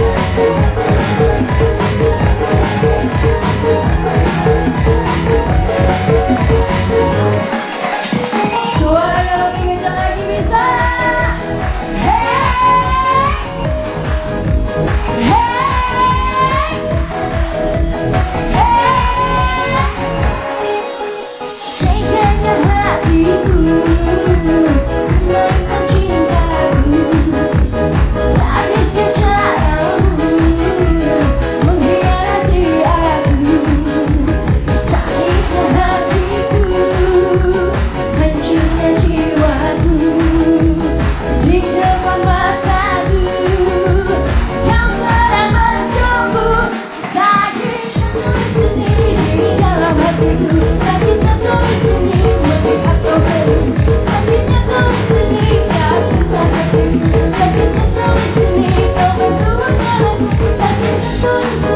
Música Thank.